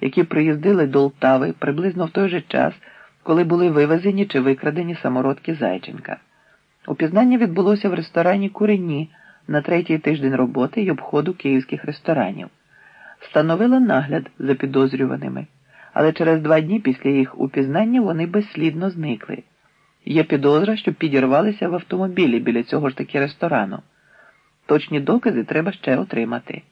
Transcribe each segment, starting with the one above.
які приїздили до Лтави приблизно в той же час, коли були вивезені чи викрадені самородки Зайченка. Упізнання відбулося в ресторані Курені на третій тиждень роботи й обходу київських ресторанів. Встановила нагляд за підозрюваними, але через два дні після їх упізнання вони безслідно зникли. Є підозра, що підірвалися в автомобілі біля цього ж таки ресторану. Точні докази треба ще отримати.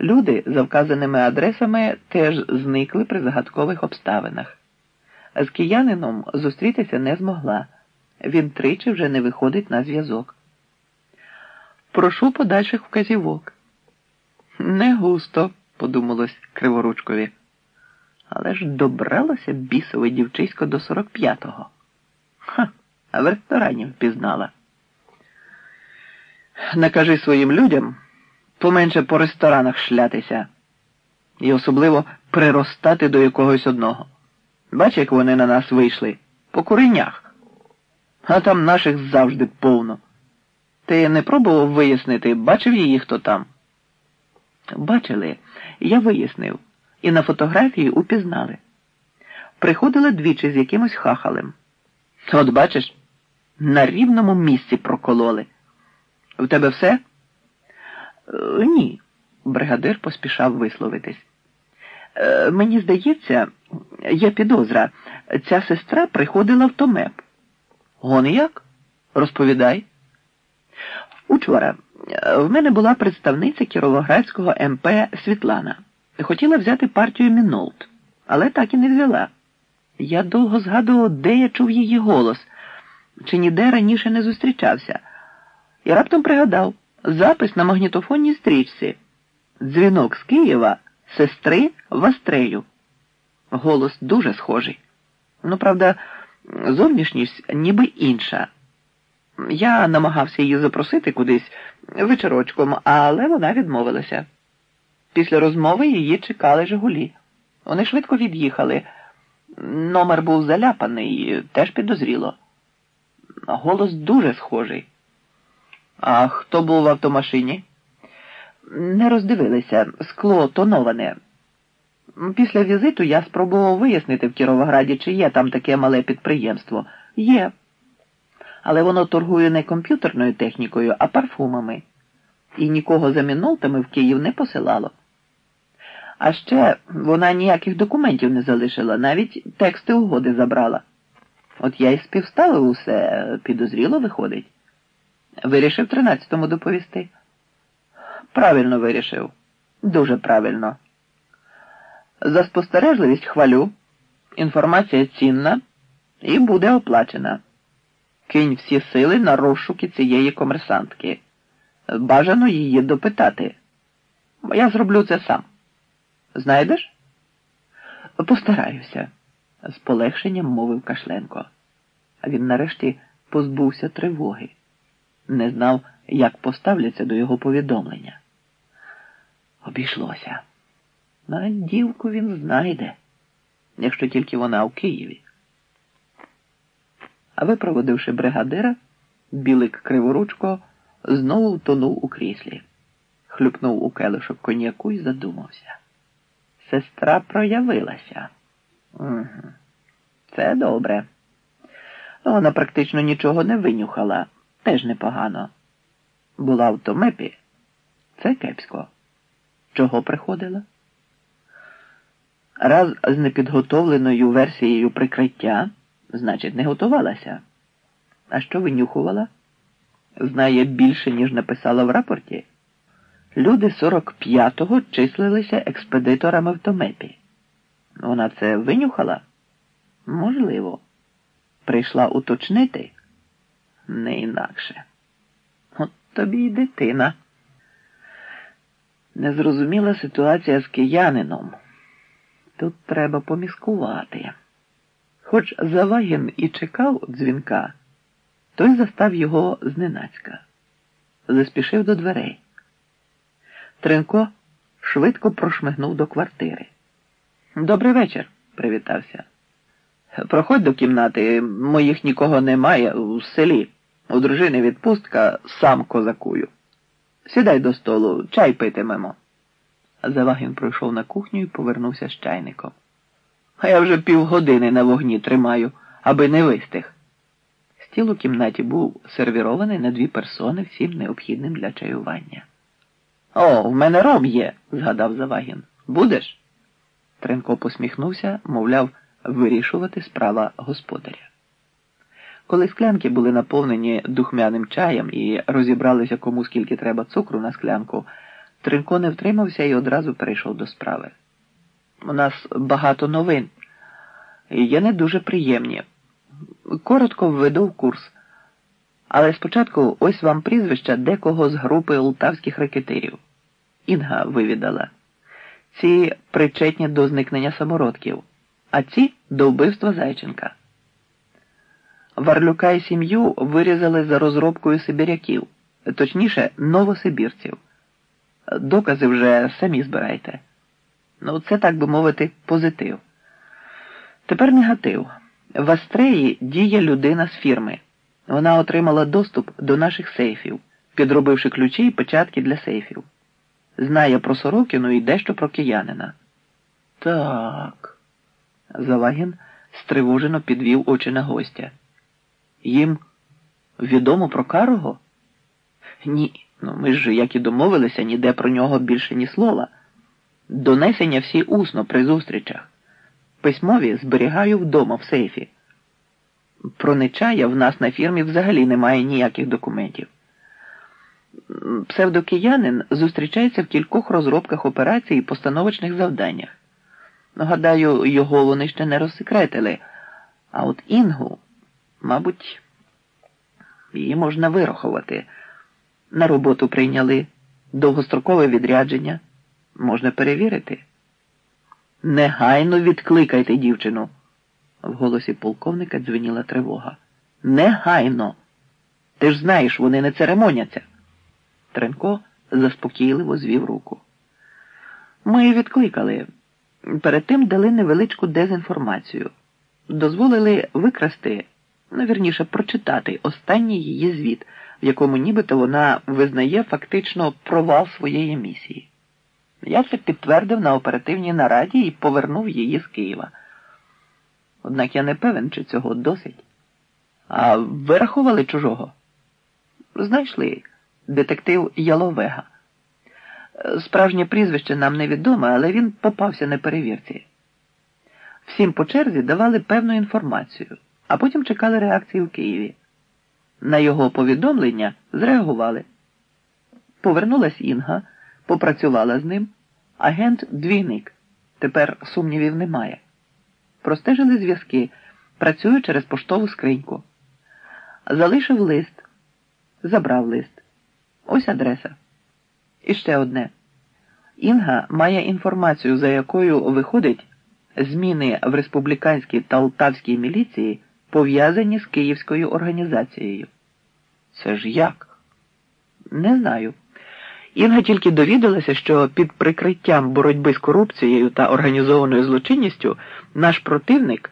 Люди за вказаними адресами теж зникли при загадкових обставинах. З киянином зустрітися не змогла. Він тричі вже не виходить на зв'язок. Прошу подальших вказівок. Не густо, подумалось Криворучкові. Але ж добралося бісове дівчисько до 45-го. Ха, а в ресторані впізнала. Накажи своїм людям поменше по ресторанах шлятися і особливо приростати до якогось одного. Бач, як вони на нас вийшли по куренях, а там наших завжди повно. Ти не пробував вияснити, бачив її хто там? Бачили, я вияснив, і на фотографії упізнали. Приходила двічі з якимось хахалем. От бачиш, на рівному місці прокололи. В тебе все? Е, ні, бригадир поспішав висловитись. Е, мені здається, є підозра. Ця сестра приходила в Томеп. Гон як? Розповідай. Учора е, в мене була представниця Кіровоградського МП Світлана. Хотіла взяти партію Мінолт, але так і не взяла. Я довго згадував, де я чув її голос, чи ніде раніше не зустрічався. І раптом пригадав запис на магнітофонній стрічці. Дзвінок з Києва, сестри Вастрею. Голос дуже схожий. Ну, правда, зовнішність ніби інша. Я намагався її запросити кудись вечорочком, але вона відмовилася. Після розмови її чекали Жигулі. Вони швидко від'їхали. Номер був заляпаний, теж підозріло. Голос дуже схожий. А хто був в автомашині? Не роздивилися, скло тоноване. Після візиту я спробував вияснити в Кіровограді, чи є там таке мале підприємство. Є. Але воно торгує не комп'ютерною технікою, а парфумами. І нікого за мінолтами в Київ не посилало. А ще вона ніяких документів не залишила, навіть тексти угоди забрала. От я й співставив усе, підозріло виходить. Вирішив тринадцятому доповісти. Правильно вирішив. Дуже правильно. За спостережливість хвалю. Інформація цінна і буде оплачена. Кинь всі сили на розшуки цієї комерсантки. Бажано її допитати. Я зроблю це сам. Знайдеш? Постараюся, з полегшенням мовив Кашленко. А він нарешті позбувся тривоги, не знав, як поставляться до його повідомлення. Обійшлося. На дівку він знайде, якщо тільки вона у Києві. А випроводивши бригадира, білик криворучко знову втонув у кріслі, хлюпнув у келишок коньяку і задумався. Сестра проявилася. Угу. Це добре. Вона практично нічого не винюхала, теж непогано. Була в Томепі. Це кепсько. Чого приходила? Раз з непідготовленою версією прикриття, значить, не готувалася. А що винюхувала? Знає більше, ніж написала в рапорті. Люди 45-го числилися експедиторами в Томепі. Вона це винюхала? Можливо. Прийшла уточнити? Не інакше. От тобі й дитина. Незрозуміла ситуація з киянином. Тут треба поміскувати. Хоч Завагін і чекав дзвінка, той застав його зненацька, заспішив до дверей. Тренко швидко прошмигнув до квартири. Добрий вечір, привітався. Проходь до кімнати, моїх нікого немає у селі. У дружини відпустка сам козакую. Сідай до столу, чай питимемо. Завагін пройшов на кухню і повернувся з чайником. А я вже півгодини на вогні тримаю, аби не вистиг. Стіл у кімнаті був сервірований на дві персони всім необхідним для чаювання. О, в мене ром є, згадав Завагін. Будеш? Тренко посміхнувся, мовляв, вирішувати справа господаря. Коли склянки були наповнені духмяним чаєм і розібралися кому скільки треба цукру на склянку, Тренко не втримався і одразу перейшов до справи. У нас багато новин, і є не дуже приємні. Коротко введу в курс. Але спочатку ось вам прізвища декого з групи ултавських рекетирів. Інга вивідала. Ці причетні до зникнення самородків, а ці до вбивства Зайченка. Варлюка і сім'ю вирізали за розробкою сибіряків, точніше, новосибірців. Докази вже самі збирайте. Ну, це, так би мовити, позитив. Тепер негатив. В Астреї діє людина з фірми. Вона отримала доступ до наших сейфів, підробивши ключі і печатки для сейфів. Знає про Сорокіну і дещо про киянина. Так. Завагін стривожено підвів очі на гостя. Їм відомо про Карого? Ні. Ну, ми ж, як і домовилися, ніде про нього більше ні слова. Донесення всі усно при зустрічах. Письмові зберігаю вдома в сейфі. Про Нечая в нас на фірмі взагалі немає ніяких документів. Псевдокиянин зустрічається в кількох розробках операцій і постановочних завданнях. Гадаю, його вони ще не розсекретили. А от Інгу, мабуть, її можна вирахувати. На роботу прийняли довгострокове відрядження. Можна перевірити. Негайно відкликайте дівчину. В голосі полковника дзвеніла тривога. Негайно. Ти ж знаєш, вони не церемоняться. Тренко заспокійливо звів руку. Ми відкликали. Перед тим дали невеличку дезінформацію. Дозволили викрасти, ну, вірніше, прочитати останній її звіт, в якому нібито вона визнає фактично провал своєї місії. Я це підтвердив на оперативній нараді і повернув її з Києва. Однак я не певен, чи цього досить. А вирахували чужого? Знайшли детектив Яловега. Справжнє прізвище нам невідоме, але він попався на перевірці. Всім по черзі давали певну інформацію, а потім чекали реакції в Києві. На його повідомлення зреагували. Повернулась Інга, попрацювала з ним. Агент двійник. Тепер сумнівів немає. Простежили зв'язки, працює через поштову скриньку. Залишив лист, забрав лист. Ось адреса. І ще одне. Інга має інформацію, за якою виходить зміни в республіканській та Лтавській міліції, пов'язані з київською організацією. Це ж як? Не знаю. Інга тільки довідалася, що під прикриттям боротьби з корупцією та організованою злочинністю наш противник